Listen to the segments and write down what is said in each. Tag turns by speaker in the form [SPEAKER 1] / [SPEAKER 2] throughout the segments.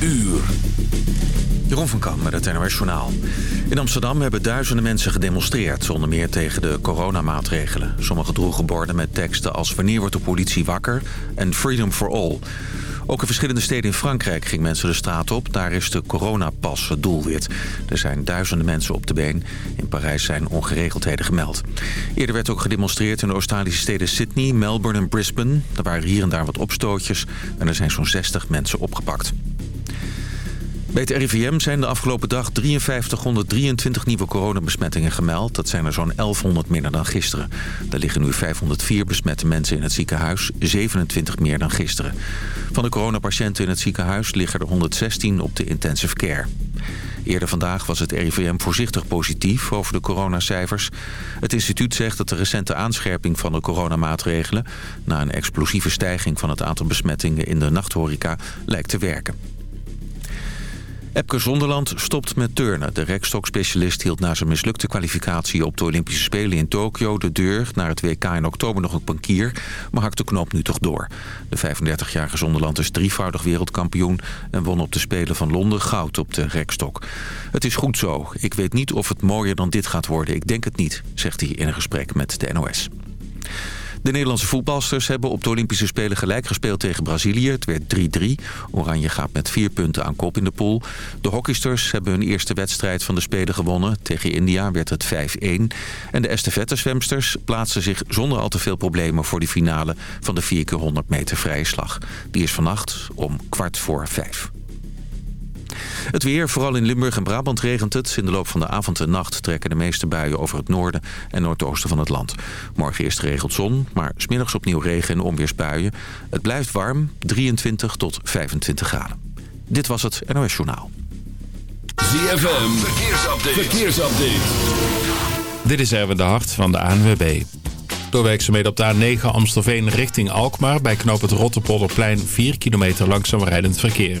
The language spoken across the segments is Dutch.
[SPEAKER 1] uur.
[SPEAKER 2] Jeroen van Kam met het NOS. In Amsterdam hebben duizenden mensen gedemonstreerd... zonder meer tegen de coronamaatregelen. Sommigen droegen borden met teksten als... wanneer wordt de politie wakker en freedom for all. Ook in verschillende steden in Frankrijk gingen mensen de straat op. Daar is de coronapas het doelwit. Er zijn duizenden mensen op de been. In Parijs zijn ongeregeldheden gemeld. Eerder werd ook gedemonstreerd in de Australische steden Sydney, Melbourne en Brisbane. Er waren hier en daar wat opstootjes en er zijn zo'n 60 mensen opgepakt. Bij het RIVM zijn de afgelopen dag 5323 nieuwe coronabesmettingen gemeld. Dat zijn er zo'n 1100 minder dan gisteren. Er liggen nu 504 besmette mensen in het ziekenhuis, 27 meer dan gisteren. Van de coronapatiënten in het ziekenhuis liggen er 116 op de intensive care. Eerder vandaag was het RIVM voorzichtig positief over de coronacijfers. Het instituut zegt dat de recente aanscherping van de coronamaatregelen... na een explosieve stijging van het aantal besmettingen in de nachthoreca lijkt te werken. Epke Zonderland stopt met turnen. De rekstokspecialist hield na zijn mislukte kwalificatie op de Olympische Spelen in Tokio de deur naar het WK in oktober nog een bankier, maar hakt de knoop nu toch door. De 35-jarige Zonderland is drievoudig wereldkampioen en won op de Spelen van Londen goud op de rekstok. Het is goed zo. Ik weet niet of het mooier dan dit gaat worden. Ik denk het niet, zegt hij in een gesprek met de NOS. De Nederlandse voetbalsters hebben op de Olympische Spelen gelijk gespeeld tegen Brazilië. Het werd 3-3. Oranje gaat met vier punten aan kop in de pool. De hockeysters hebben hun eerste wedstrijd van de Spelen gewonnen. Tegen India werd het 5-1. En de estafettezwemsters plaatsen zich zonder al te veel problemen... voor de finale van de 4x100 meter vrije slag. Die is vannacht om kwart voor vijf. Het weer, vooral in Limburg en Brabant regent het. In de loop van de avond en nacht trekken de meeste buien over het noorden en noordoosten van het land. Morgen eerst geregeld zon, maar smiddags opnieuw regen en onweersbuien. Het blijft warm, 23 tot 25 graden. Dit was het NOS Journaal.
[SPEAKER 1] ZFM, verkeersupdate. verkeersupdate.
[SPEAKER 3] Dit is Erwin de Hart van de ANWB. Door werkzaamheden op de A9 Amstelveen richting Alkmaar... bij knoop het Rotterpolderplein 4 kilometer langzaam rijdend verkeer.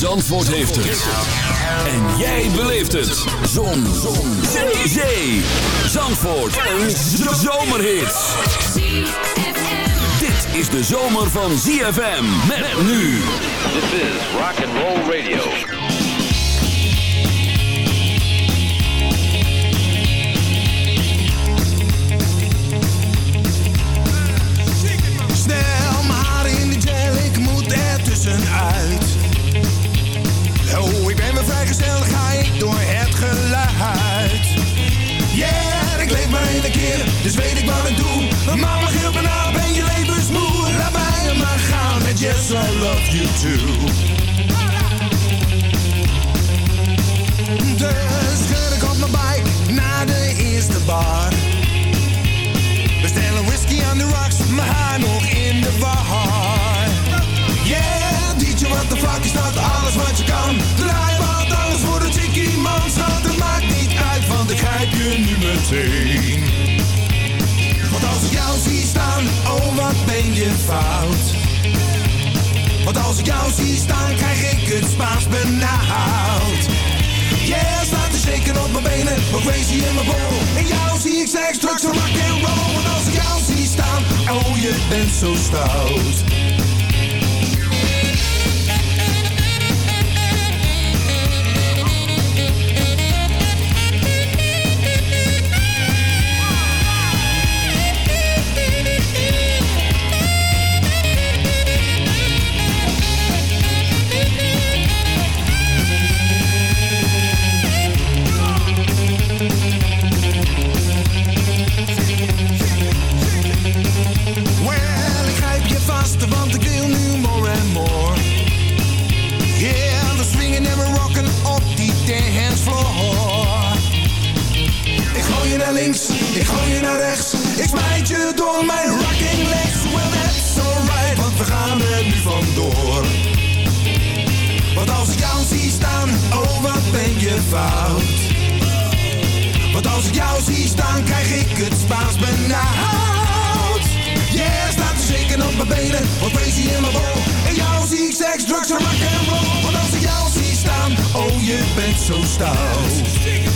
[SPEAKER 1] Zandvoort heeft het. En jij beleeft het. Zon. Zon. Zee. Zandvoort. Een zomerhit is de zomer van ZFM. Met, nu.
[SPEAKER 4] This is Rock and Roll Radio.
[SPEAKER 5] Snel maar in de gel, ik moet er tussenuit. Oh, ik ben weer vrijgezel, ga ik door het geluid. Yeah, ik leef maar een keer, dus weet ik wat ik doe. Mama geeft me na, ben je levensmoe. Laat mij maar gaan met Yes, I love you too. Dus schud ik op mijn bike naar de eerste bar. Bestellen whisky aan de rocks, mijn haar nog in de Want als ik jou zie staan, krijg ik het Spaans benauwd. Yeah, staat te shaken op mijn benen, maar crazy in mijn bol. En jou zie ik seks, drugs en rock and roll. Want als ik jou zie staan, oh je bent zo stout. Want
[SPEAKER 6] als ik jou zie staan, krijg ik het Spaans benauwd. Yeah, staat er zeker op mijn benen, wat crazy in mijn bol. En jou zie ik seks, drugs en roll. Want als ik jou zie staan, oh je bent zo stout.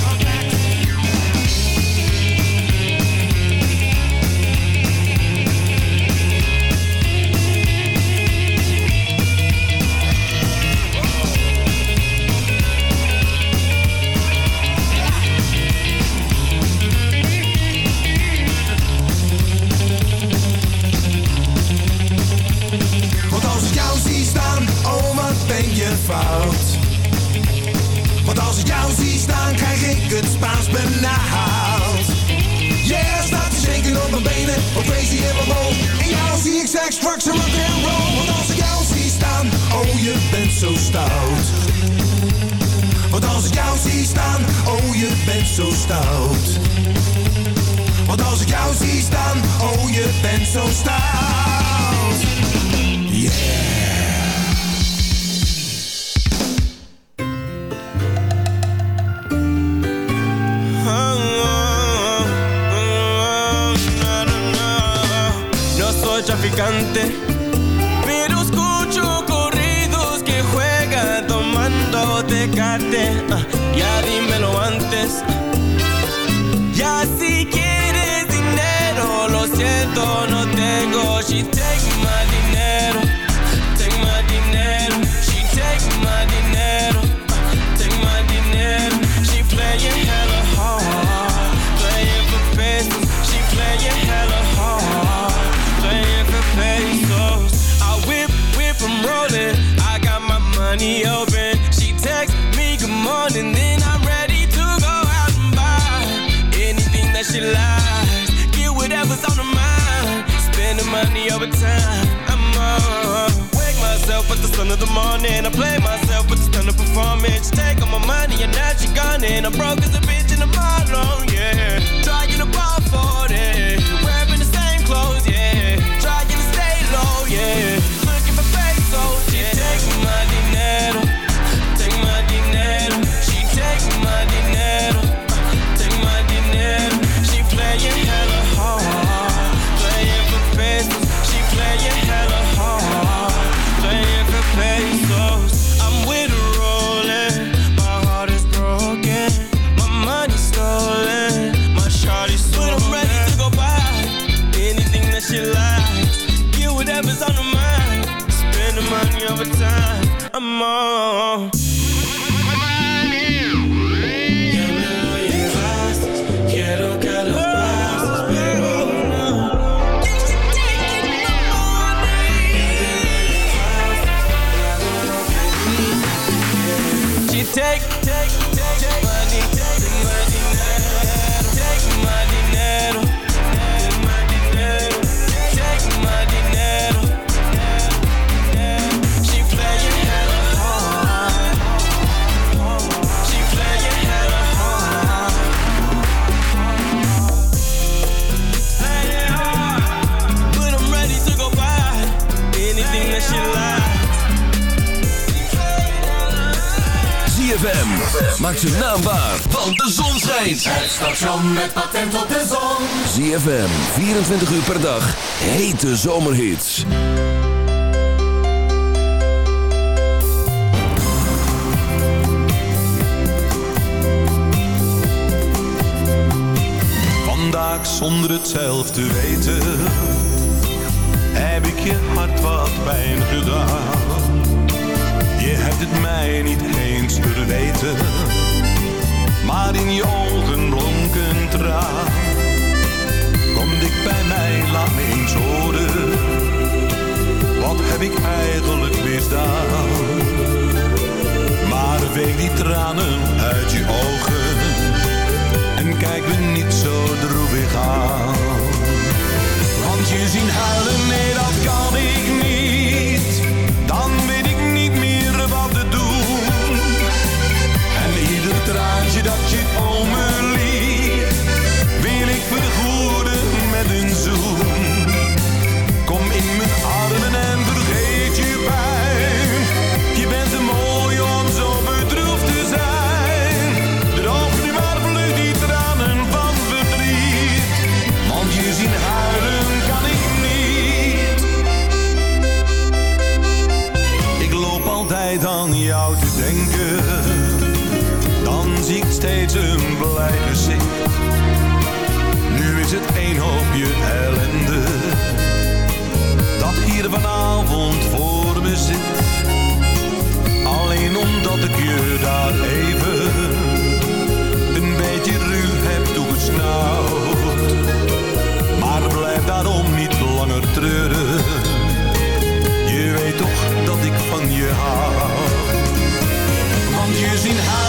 [SPEAKER 1] 24 uur per dag. Hete zomerhits.
[SPEAKER 7] Vandaag zonder het zelf te weten Heb ik je hart wat pijn gedaan. Je hebt het mij niet eens kunnen weten. Maar veeg die tranen uit je ogen en kijk me niet zo droevig aan. Want je zien huilen, nee dat kan ik niet. Even een
[SPEAKER 8] beetje ruw heb toegesnauwd. Maar blijf daarom niet langer treuren. Je weet toch dat ik van je hou. Want je ziet haar.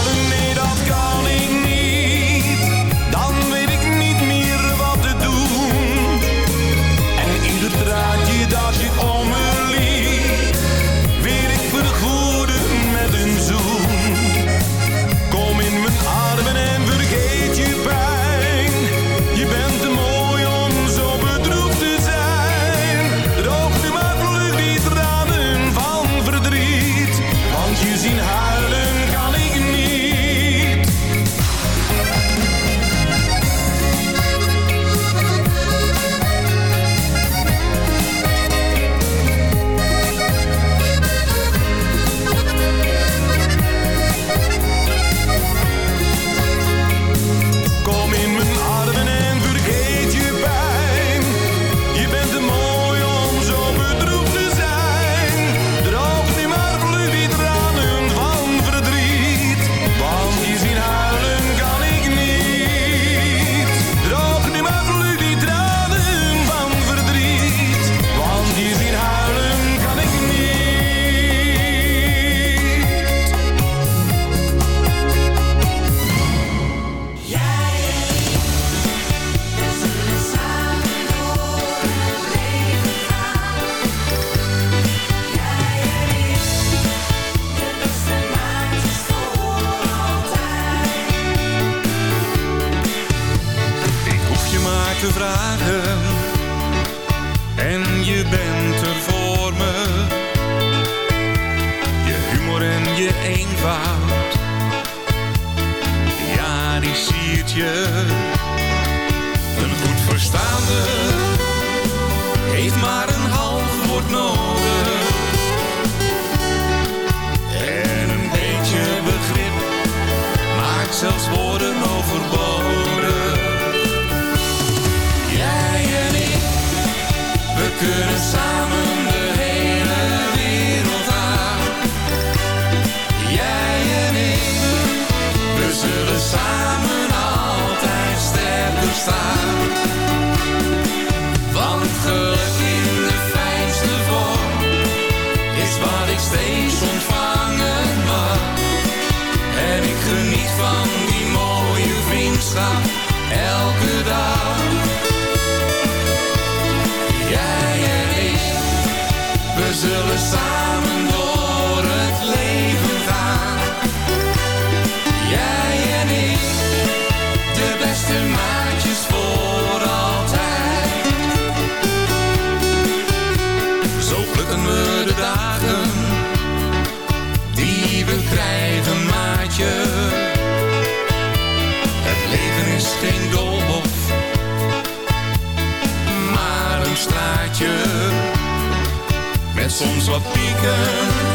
[SPEAKER 8] soms wat
[SPEAKER 9] pieken.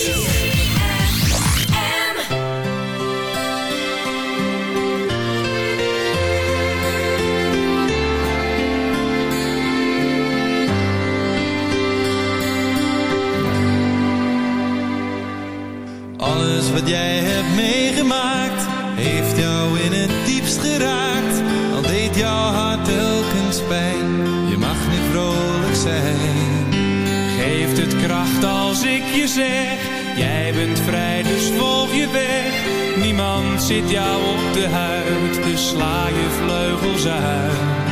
[SPEAKER 8] dus sla je vleugels uit.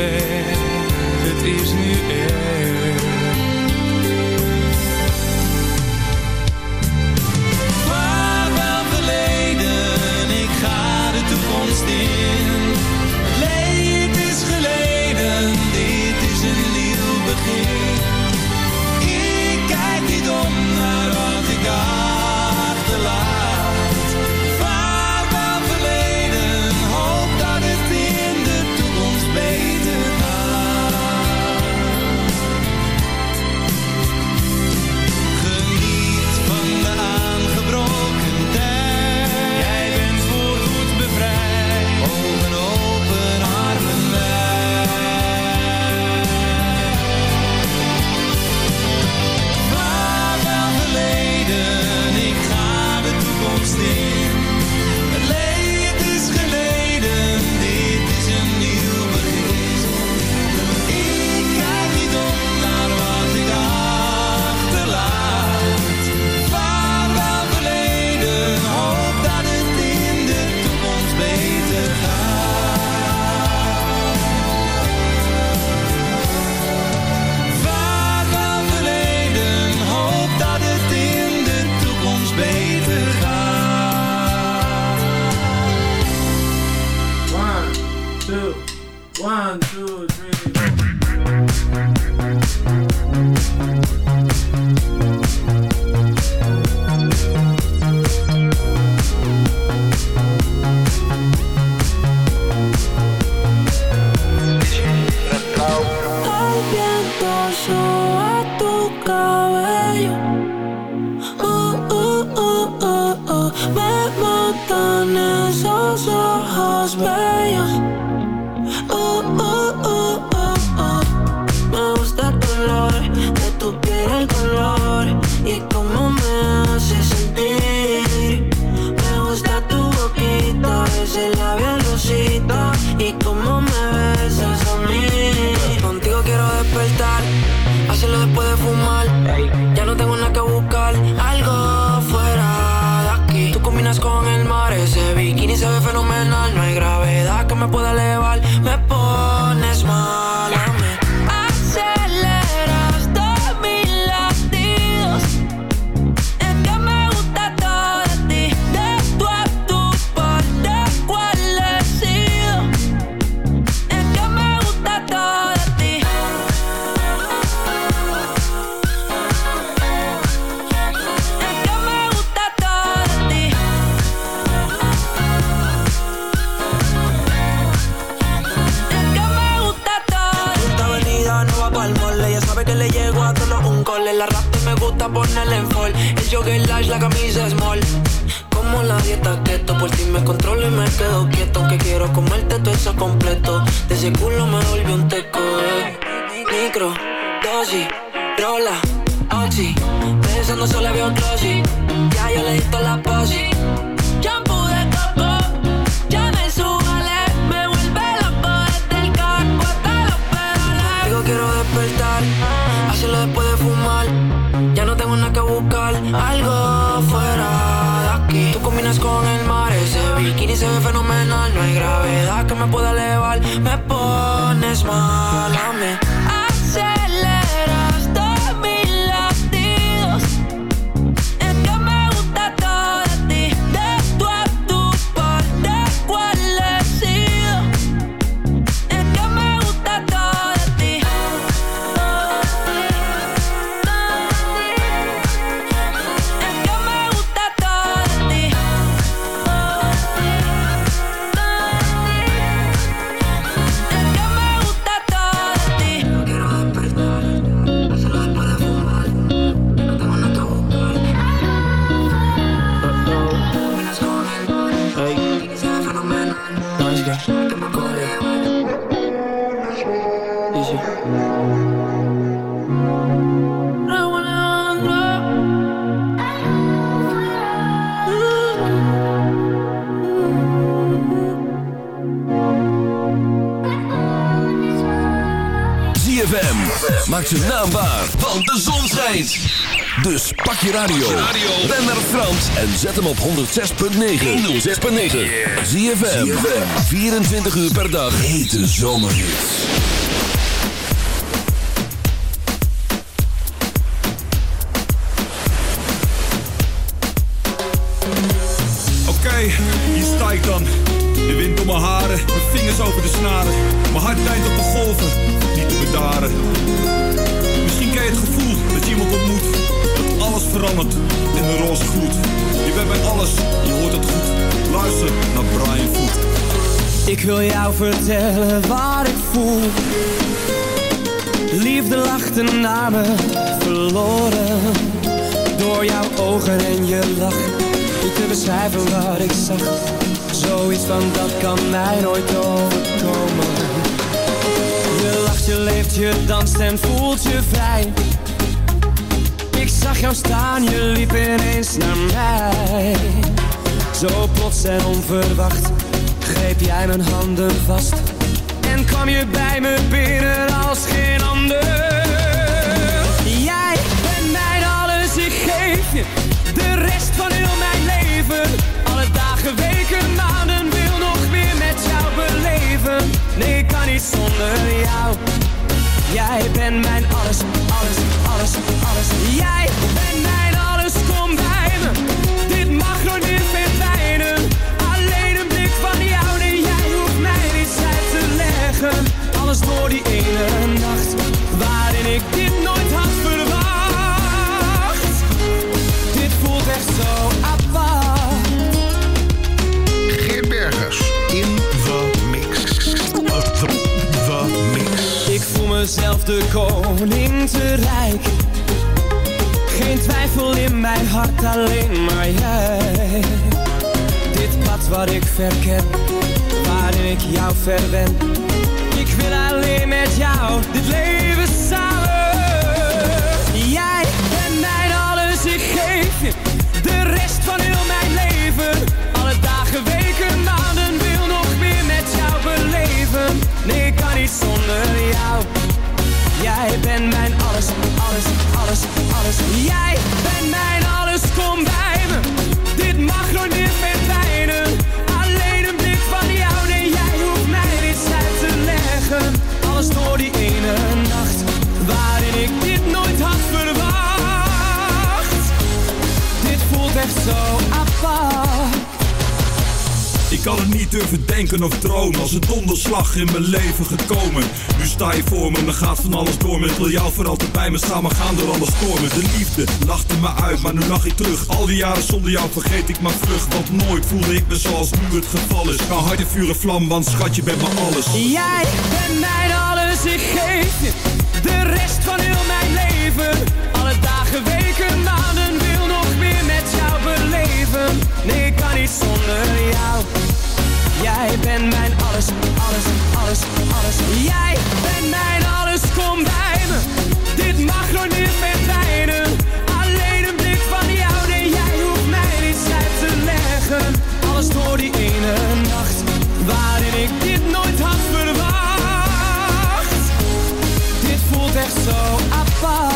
[SPEAKER 8] weg, het is nu echt.
[SPEAKER 10] el enfol. El lash, la camisa small. Como la dieta keto, por si me controlo y me quedo quieto. Que quiero comerte todo eso completo. De ese culo me volvió un teco. Micro, dosis, rola, oxi. Pensando solo veo un Ya yo le di la posi combinas con el mar Ese bikini se ve fenomenal No hay gravedad que me pueda elevar. Me pones mal
[SPEAKER 1] ZFM. Maak zijn naam waar, want de zon schijnt. Dus pak je radio. Ben naar Frans en zet hem op 106.9. 106.9. ZFM. 24 uur per dag. Hete zomerhits.
[SPEAKER 11] Oké, hier sta ik dan. De wind om mijn haren, mijn vingers over de snaren. Mijn hart deint op de golven, Misschien ken je het gevoel dat je iemand ontmoet. Dat alles verandert in een roze gloed. Je bent bij alles, je hoort het goed. Luister naar Brian Foot.
[SPEAKER 12] Ik wil jou vertellen wat ik voel. Liefde lachte naar me, verloren. Door jouw ogen en je lach. Niet te beschrijven wat ik zag. Zoiets van dat kan mij nooit overkomen. Je leeft, je danst en voelt je vrij. Ik zag jou staan, je liep ineens naar mij. Zo plots en onverwacht greep jij mijn handen vast En kwam je bij me binnen als geen ander Jij bent mijn alles, ik geef je De rest van heel mijn leven Alle dagen, weken, maanden Nee, ik kan niet zonder jou. Jij bent mijn alles, alles, alles, alles. Jij bent mijn alles, kom bij me. Dit mag de koning te rijk Geen twijfel in mijn hart, alleen maar jij. Dit pad wat ik verken, waarin ik jou verwen. Ik wil alleen met jou dit leven samen. Jij bent mijn alles, ik geef je De rest van heel mijn leven. Alle dagen, weken, maanden Wil nog meer met jou beleven. Nee, ik kan niet zonder jou Jij bent mijn alles, alles, alles, alles. Jij bent mijn alles, kom bij me. Dit mag nooit meer verdwijnen. Alleen een blik van jou. Nee, jij hoeft mij niets uit te leggen. Alles door die ene nacht Waarin ik dit nooit had verwacht. Dit voelt echt zo
[SPEAKER 11] Ik kan het niet durven denken of dromen Als een donderslag in mijn leven gekomen. Nu sta je voor me, me gaat van alles door me Ik wil jou voor altijd bij me staan, maar gaan door alle stormen De liefde lachte me uit, maar nu lach ik terug. Al die jaren zonder jou vergeet ik maar vlug Want nooit voelde ik me zoals nu het geval is. Ga hard in vuur en vlam, want schat je bent me alles.
[SPEAKER 12] Jij bent mijn alles, ik geef De rest van heel mijn leven. Alle dagen, weken, maanden Wil nog meer met jou beleven. Nee, ik kan niet zonder jou Jij bent mijn alles, alles, alles, alles. Jij bent mijn alles, kom bij me. Dit mag nooit meer verdwijnen. Alleen een blik van jou Nee, jij hoeft mij niets uit te leggen. Alles door die ene nacht Waarin ik dit nooit had verwacht. Dit voelt echt zo apart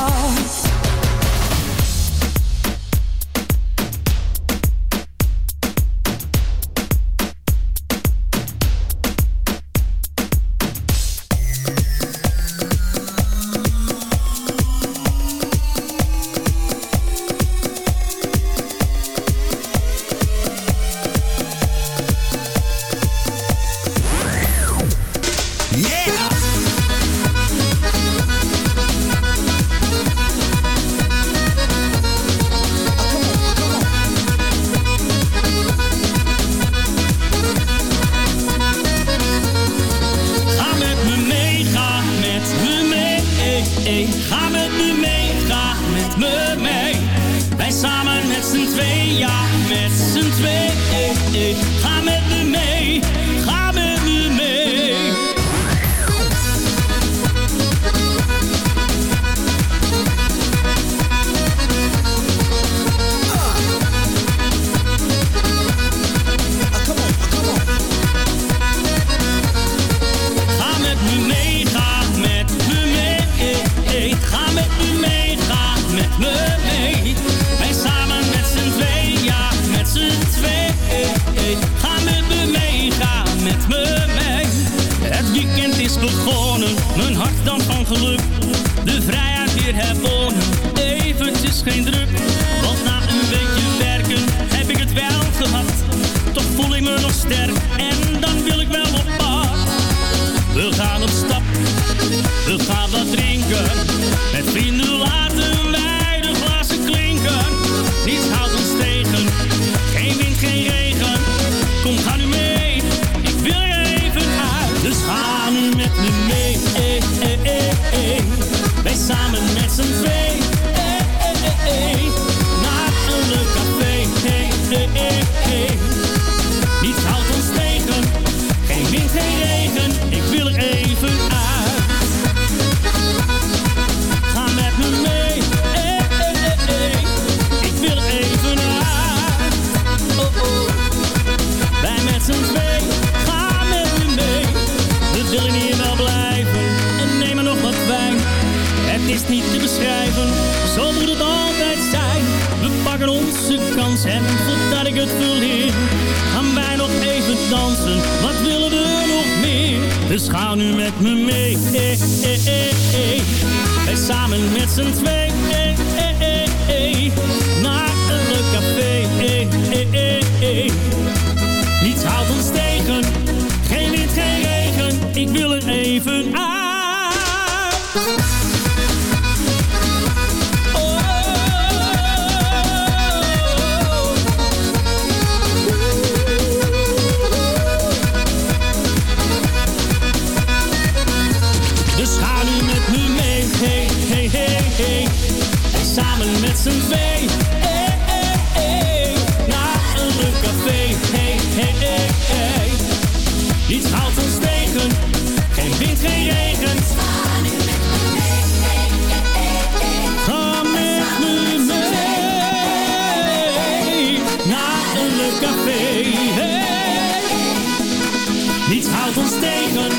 [SPEAKER 13] stegen.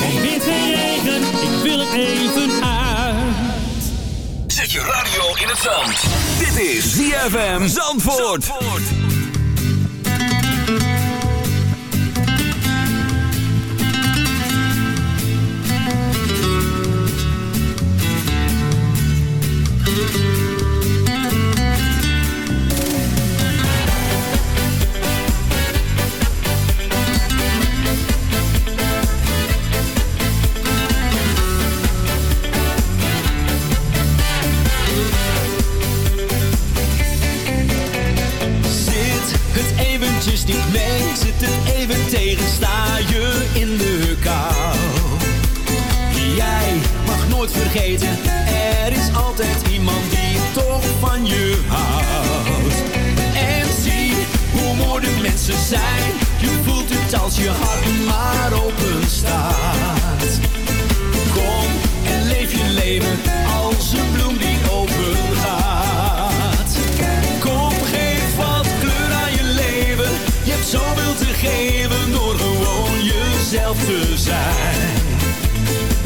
[SPEAKER 13] Geen wind, geen regen, ik wil het even uit.
[SPEAKER 9] Zet je radio in het zand. Dit is ZFM Zandvoort.
[SPEAKER 1] Zandvoort. Er is altijd iemand die toch van je houdt. En zie hoe mooi de mensen zijn. Je voelt het als je hart maar open staat. Kom en leef je leven als een bloem die open gaat. Kom, geef wat kleur aan je leven. Je hebt zoveel te geven door gewoon jezelf te zijn.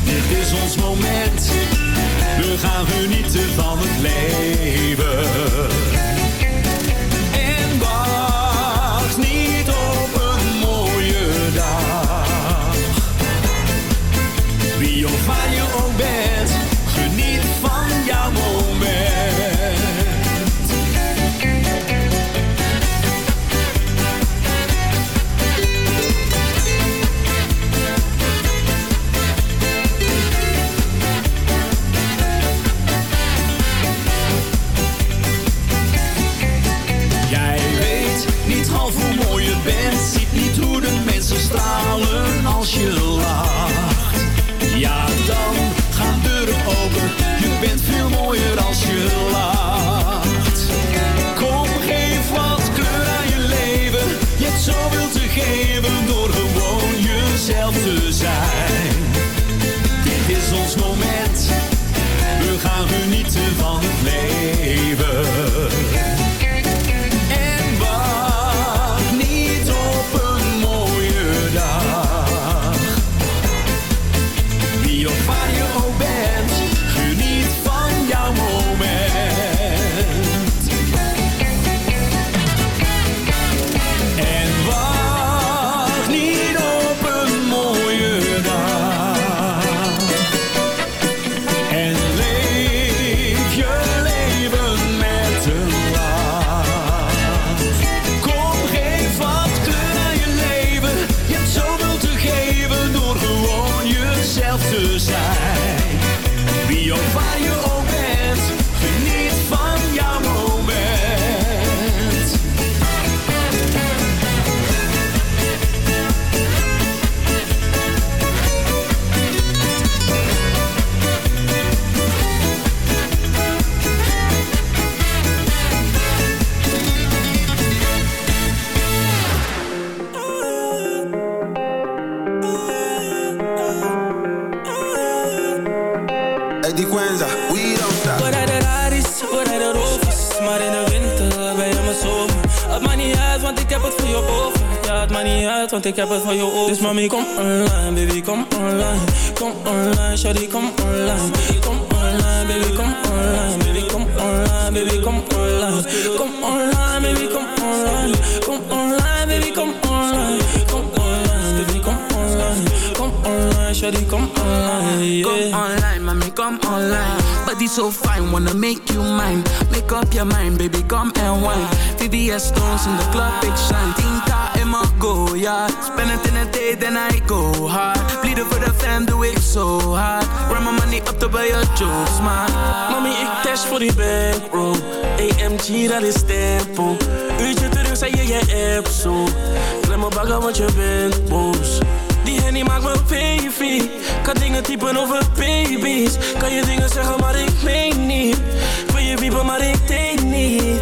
[SPEAKER 1] Dit is ons moment gaan genieten van het leven.
[SPEAKER 14] Want ik heb het voor je over Dus mami, kom online, baby, kom online Kom online, shawty, kom online Kom online, baby, kom online Baby, kom online, baby, kom online Kom online, baby, kom online Kom online, baby, kom online Kom online, baby, kom online Kom online, shawty, kom online.
[SPEAKER 15] Come online, mommy, come online. Body so fine, wanna make you mine. Make up your mind, baby, come and wine. VVS stones in the club, big shine. Go, yeah. Spend it in a day, then I go hard. Bleeden for the fam, do it so hard. Run my money up to buy your jokes, man.
[SPEAKER 14] Mami, ik dash voor die bankroll. AMG, dat is tempo. Uurtje terug, zei je je app zo. Klem me bagger, want je bent boos. Die hennie maakt me baby. Kan dingen typen over baby's. Kan je dingen zeggen, maar ik meen niet. Wil je wiepen, maar ik denk niet.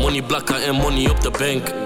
[SPEAKER 14] Money blakken en money op de bank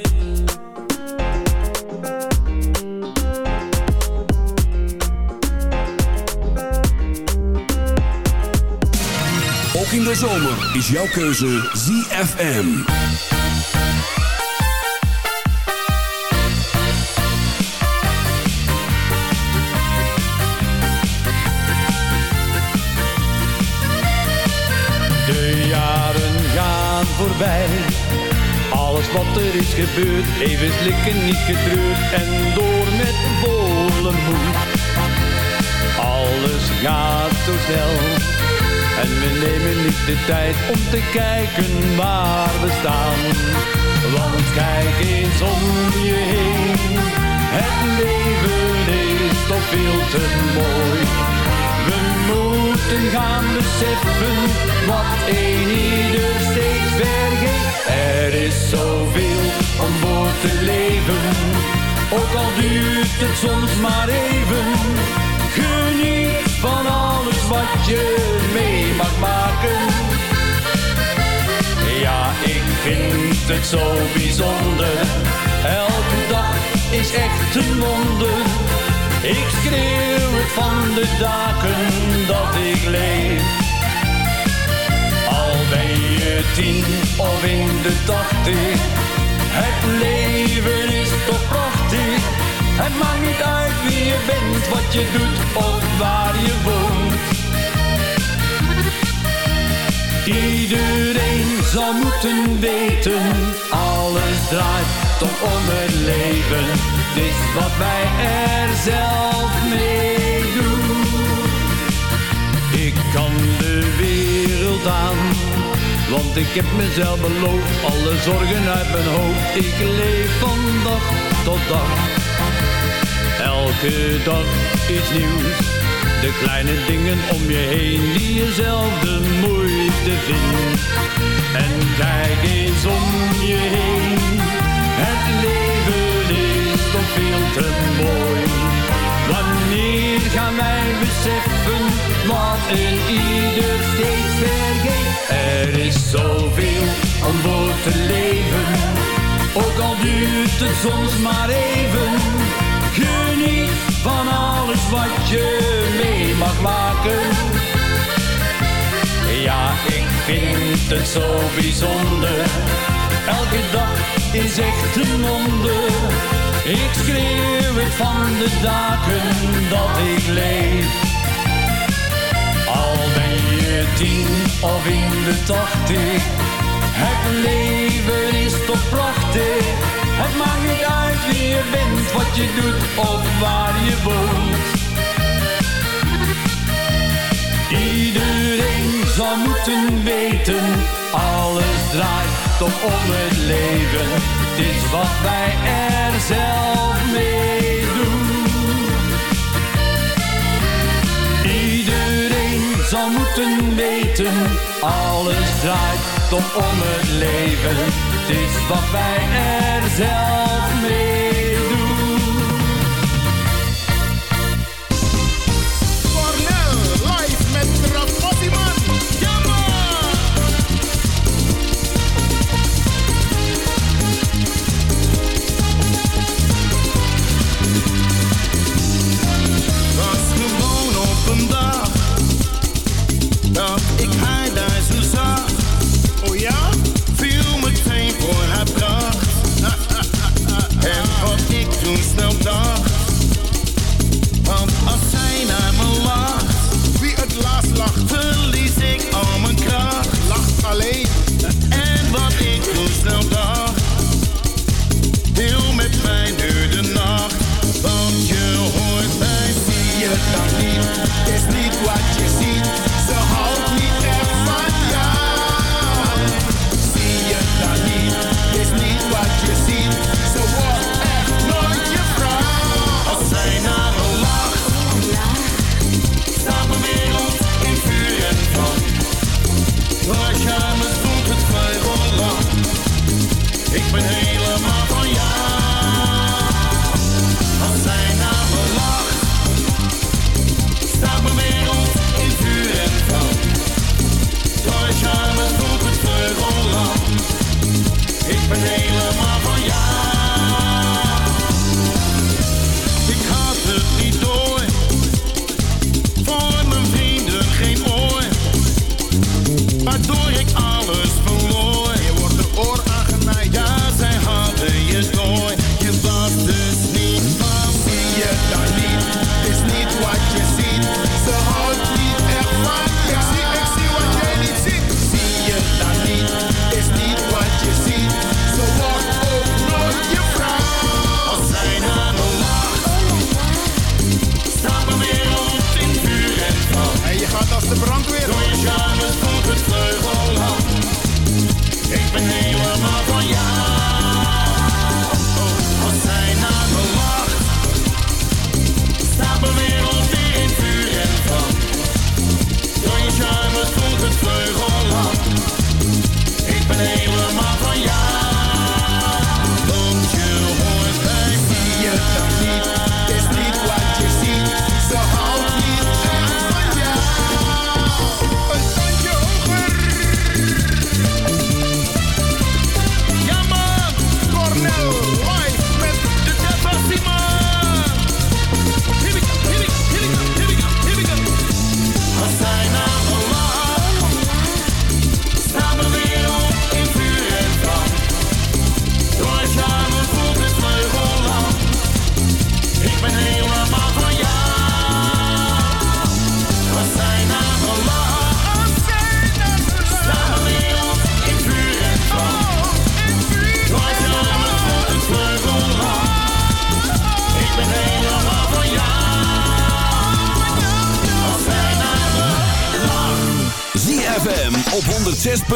[SPEAKER 1] Zomer is jouw keuze ZFM.
[SPEAKER 16] De jaren gaan voorbij. Alles wat er is gebeurd, even slikken niet getreurd en door met volle moed. Alles gaat zo snel en we nemen niet de tijd om te kijken waar we staan. Want kijk eens om je heen, het leven is toch veel te mooi. We moeten gaan beseffen wat een ieder steeds vergeet. Er is zoveel om voor te leven, ook al duurt het soms maar even. Geniet van alles wat je mee mag maken. Ja, ik vind het zo bijzonder. Elke dag is echt een wonder. Ik schreeuw het van de daken dat ik leef. Al ben je tien of in de tachtig, het leven is toch prachtig. Het maakt niet uit wie je bent, wat je doet of waar je woont. Iedereen zou moeten weten, alles draait toch om het leven. Het is wat wij er zelf mee doen. Ik kan de wereld aan, want ik heb mezelf beloofd. Alle zorgen uit mijn hoofd, ik leef van dag tot dag. Elke dag iets nieuws. De kleine dingen om je heen die je zelf de moeite vindt. En kijk eens om je heen. Het leven is toch veel te mooi. Wanneer gaan wij beseffen wat een ieder steeds vergeet? Er is zoveel om voor te leven. Ook al duurt het soms maar even. Geniet van alles wat je mee mag maken. Ja, ik vind
[SPEAKER 17] het zo bijzonder, elke dag is echt een wonder. Ik schreeuw het van de daken dat ik leef. Al ben je tien of in de tachtig, het leven is toch prachtig het maakt niet uit wie je bent, wat je doet of waar je woont. Iedereen zal moeten weten, alles draait toch om het leven. Het is wat wij er zelf mee doen. Iedereen zal moeten weten, alles draait toch om het leven is wat wij er zelf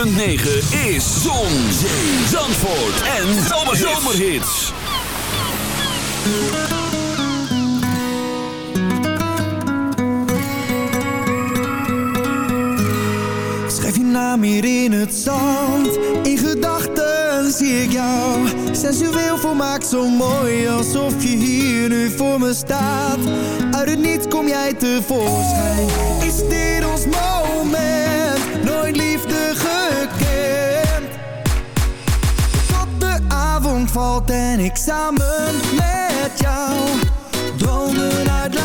[SPEAKER 9] 106.9 is Zon, Zee, Zandvoort en Zomerhits.
[SPEAKER 5] Schrijf je naam hier in het zand, in gedachten zie ik jou. Sensueel volmaakt zo mooi, alsof je hier nu voor me staat. Uit het niets kom jij tevoorschijn, is dit ons moment? liefde gekend. Tot de avond valt en ik samen met jou. Dromen uit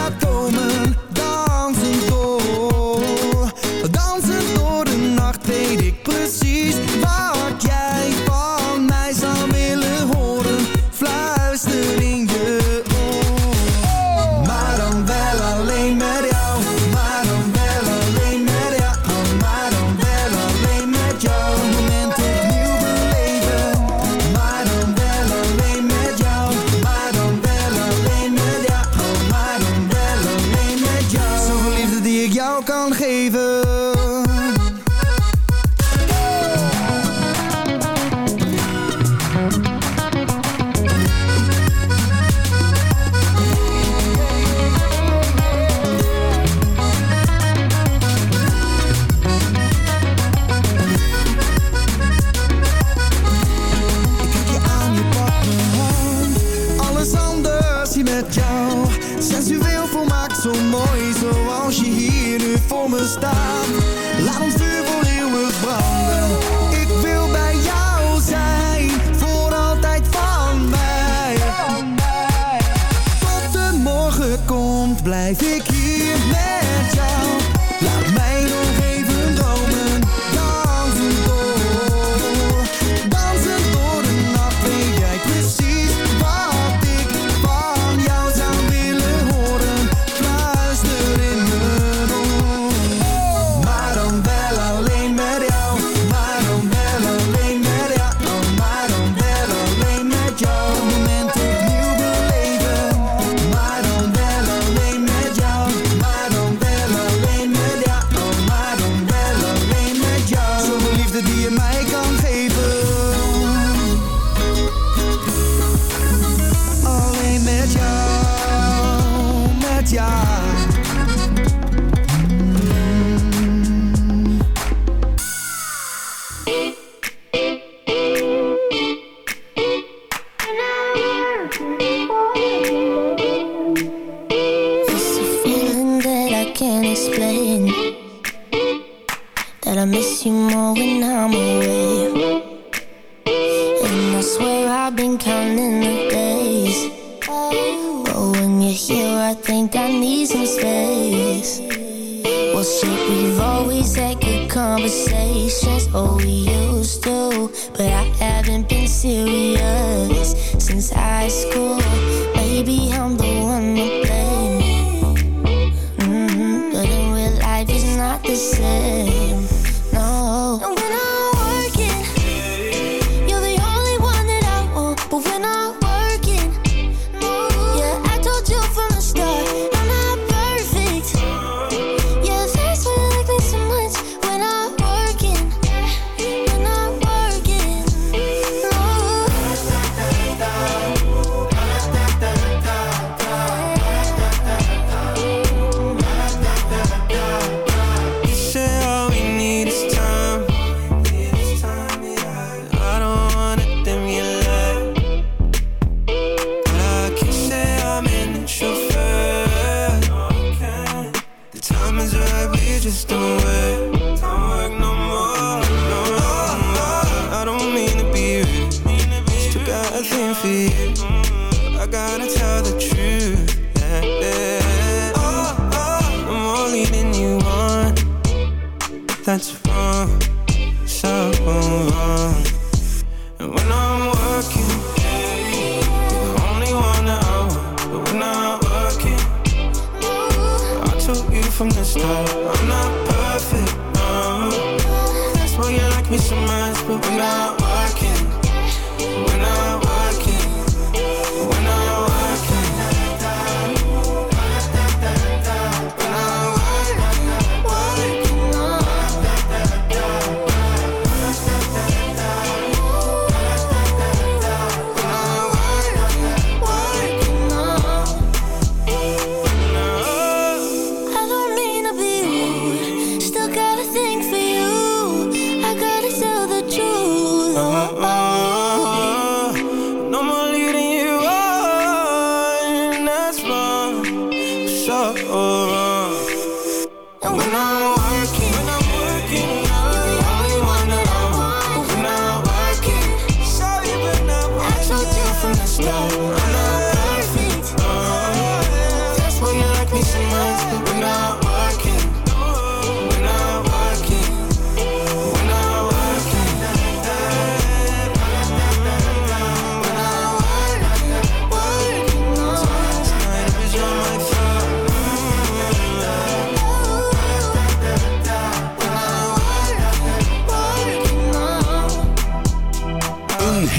[SPEAKER 6] just don't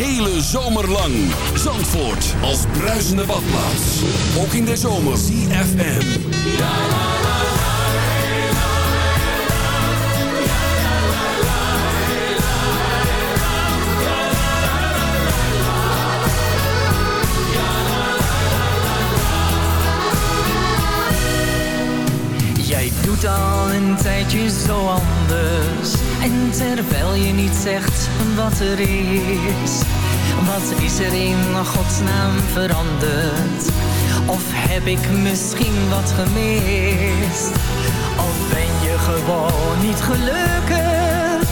[SPEAKER 1] hele zomer lang. Zandvoort als bruisende badplaats. Ook in de zomer. CFM.
[SPEAKER 18] Ja, ja. doet al een tijdje zo anders en terwijl je niet zegt wat er is, wat is er in godsnaam veranderd? Of heb ik misschien wat gemist? Of ben je gewoon niet gelukkig?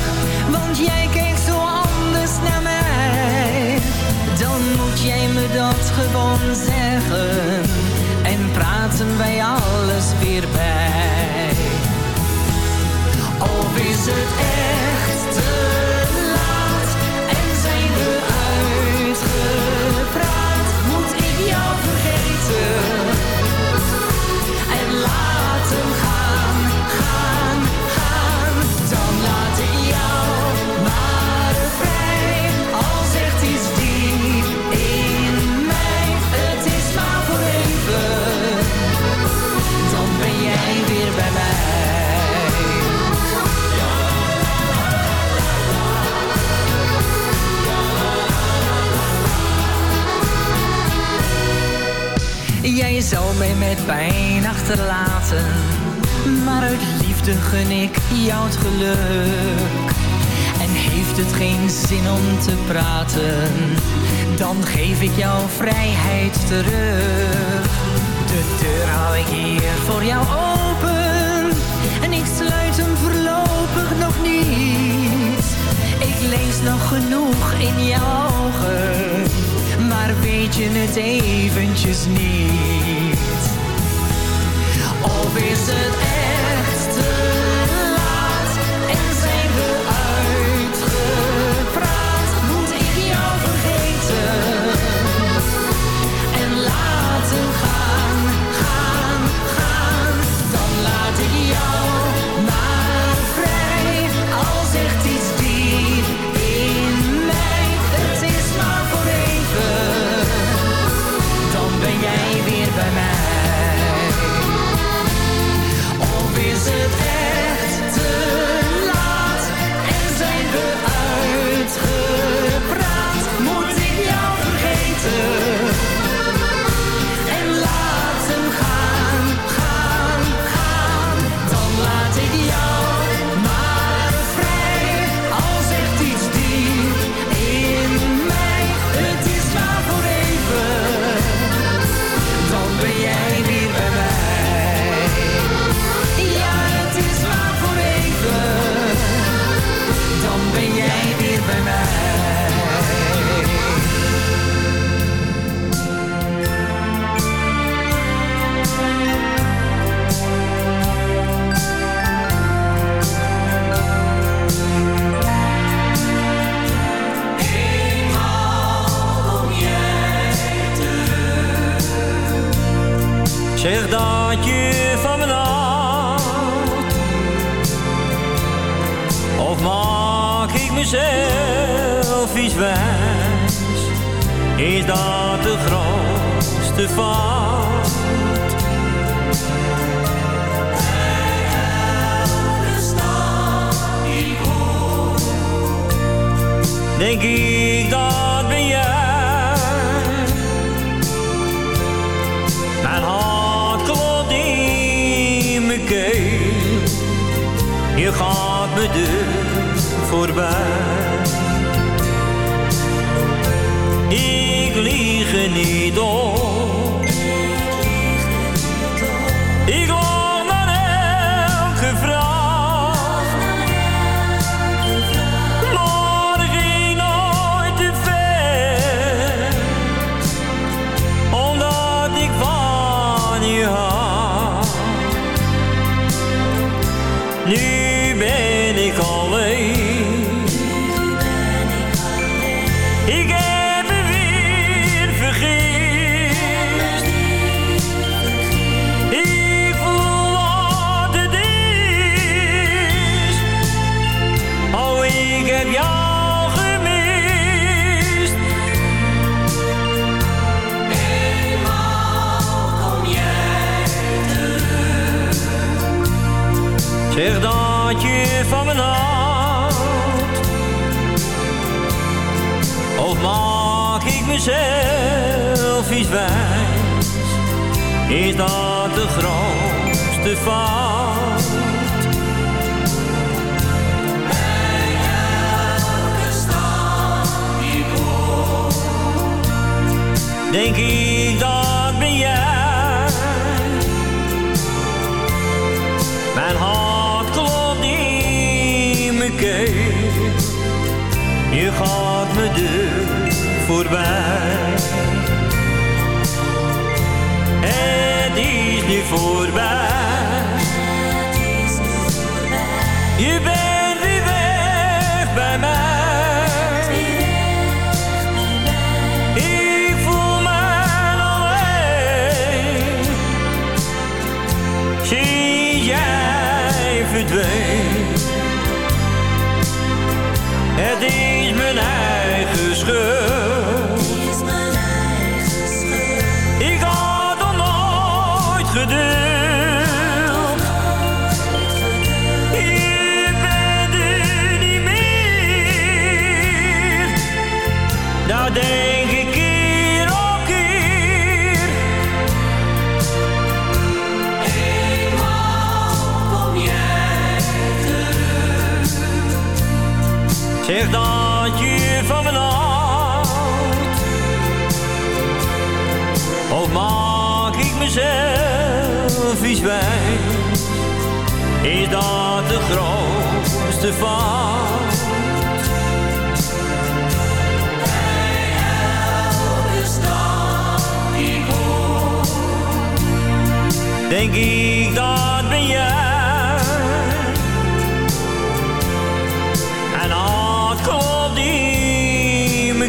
[SPEAKER 18] Want jij kijkt zo anders naar mij. Dan moet jij me dat gewoon zeggen. En praten wij alles weer bij. Is het echt Jij zou mij met pijn achterlaten, maar uit liefde gun ik jou het geluk. En heeft het geen zin om te praten, dan geef ik jou vrijheid terug. De deur hou ik hier voor jou open, en ik sluit hem voorlopig nog niet. Ik lees nog genoeg in jouw ogen, maar weet je het eventjes niet? Of is het
[SPEAKER 16] Maak ik mezelf iets wijs? Is dat de grootste fout? Denk ik dat Ik lieg er niet op. mezelf iets wijs? Is dat de grootste fout? Bij elke stap die hoor denk ik dat ben jij. Mijn hart klopt keer. Je gaat me deur voorbij. Het is nu voorbij. Je bent weer weg bij mij. Verdween. Het is mijn eigen schuld. Dat je van me houdt. Of maak ik mezelf iets bij? Is dat de grootste fout? Denk ik dat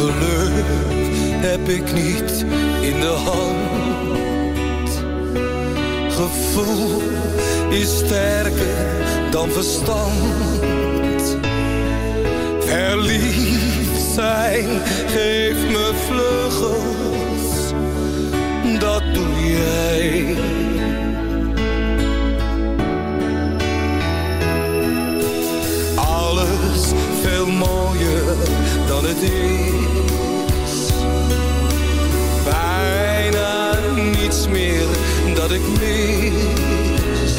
[SPEAKER 8] Geluk heb ik niet in de hand. Gevoel is sterker dan verstand. Verliefd zijn geeft me vleugels, dat doe jij. Dan het is. Bijna niets meer dat ik mis.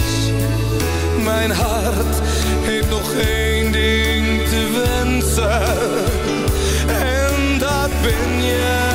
[SPEAKER 8] Mijn hart heeft nog één ding te wensen. En dat ben jij.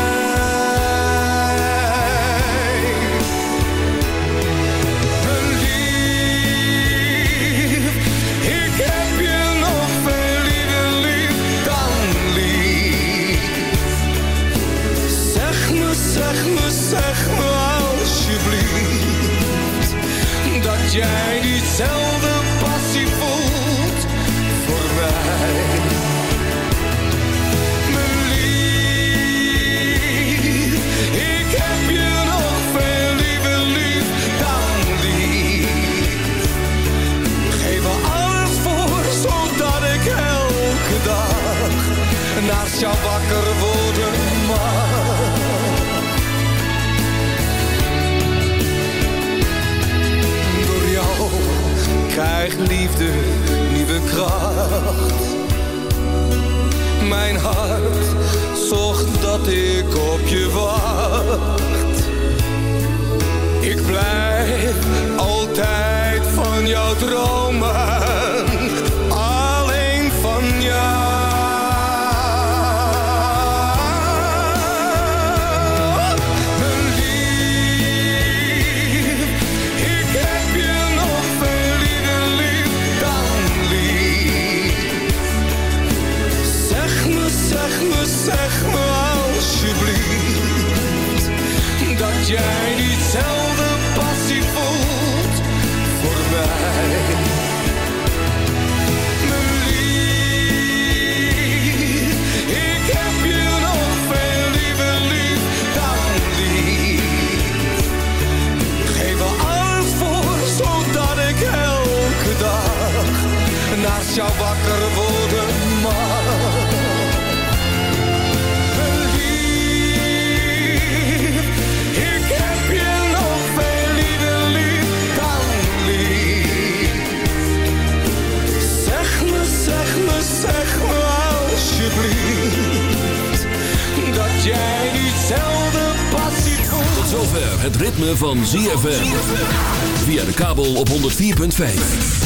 [SPEAKER 8] Naast jou wakker worden mag. Door jou krijgt liefde nieuwe kracht. Mijn hart zocht dat ik op je wacht. Ik blijf altijd van jou dromen. jou wakker worden, maar lief, ik heb je nog veel liever dan lief. Zeg me, zeg me, zeg me alsjeblieft dat jij diezelfde passie voelt. Tot
[SPEAKER 1] zover het ritme van ZFM via de kabel op 104.5.